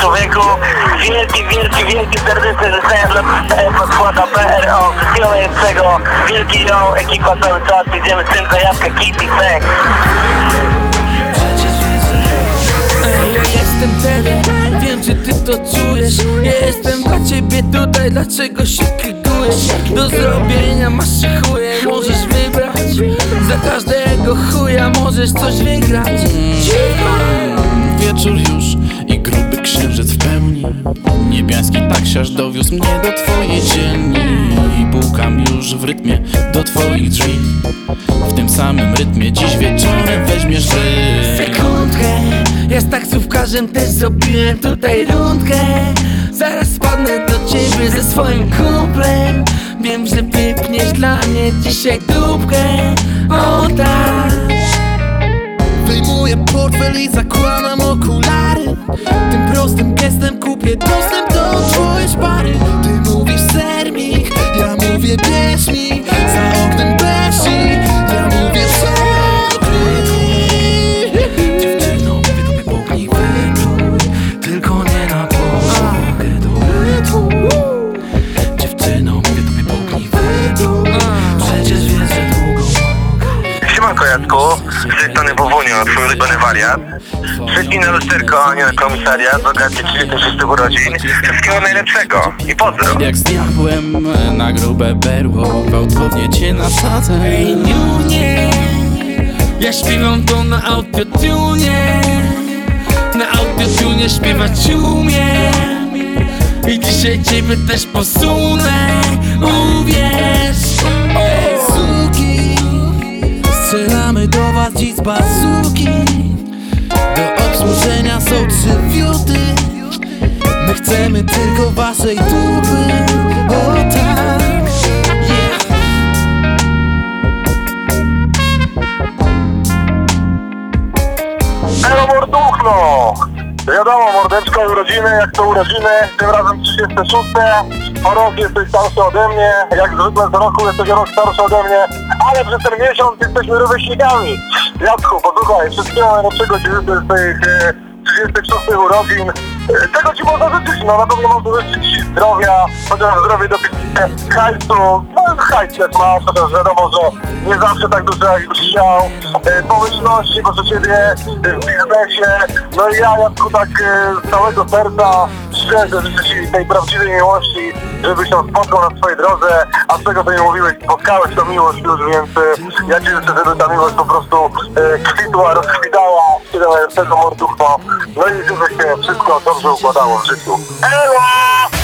człowieku. Wielki, wielki, wielki serdeczne życzenia dla podkłada PRO. Wszystkiego najlepszego. Wielki ją, ekipa cały czas. Idziemy z tym zajawkę Kitty Sex. Ej, ja jestem tele, wiem czy ty to czujesz Ja jestem dla ciebie tutaj, dlaczego się krygujesz Do zrobienia masz trzy chuje, możesz wybrać Za każdego chuja możesz coś wygrać Wieczór już Niebiański taksiarz dowiózł mnie do twojej dzielni I pukam już w rytmie do twoich drzwi. W tym samym rytmie dziś wieczorem weźmiesz wy Sekundkę, ja z taksówkarzem też zrobiłem tutaj rundkę. Zaraz spadnę do ciebie ze swoim kumplem. Wiem, że wypniesz dla mnie dzisiaj dupkę. O tak. Wyjmuję portfel i zakładam okulary baby, bless me. Z tej strony Wowunio, twój ulubiony wariat. Wszystkim na lusterko, a nie na komisariat. Bogacie 36 urodzin. Wszystkiego najlepszego i pozdro. Jak z diabłem na grube berło Gwałtownie cię nasadzę Ej, nie, ja śpiewam to na autotune Na autotune śpiewać umiem I dzisiaj ciebie też posunę Uwierz są trzy wiódy My chcemy tylko waszej dupy O tak yeah. Elo morduchno! Wiadomo, mordeczko urodziny, jak to urodziny, tym razem 36. O rok jesteś starszy ode mnie, jak zwykle co roku jesteś rok starszy ode mnie, ale przez ten miesiąc jesteśmy rówieśnikami. Jacku, posłuchaj, wszystkiego najlepszego Ci życzę z tych e, 36 urodzin. E, Czego Ci można życzyć? No na pewno tu życzyć zdrowia, chociaż zdrowie do hajsu, no hajs też masz, chociaż wiadomo, że nie zawsze tak dużo jak byś chciał. E, Pomyślności, proszę Ciebie, e, w biznesie. No i ja, Jacku, tak e, z całego serca szczerze życzę Ci tej prawdziwej miłości, żebyś się spotkał na swojej drodze, a z tego co nie mówiłeś, spotkałeś tą miłość już, więc ja Ci życzę, żeby ta miłość po prostu kwitła, rozkwitała, tyle najlepszego morduchno. No i żeby się wszystko dobrze układało w życiu. Elo!